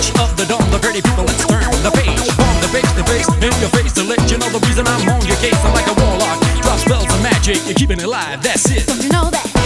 it on the pretty people. Let's turn the page. From the face to face, in your face to let you know the reason I'm on your case. I'm like a warlock, drop spells of magic. You're keeping it alive. That's it. Don't you know that?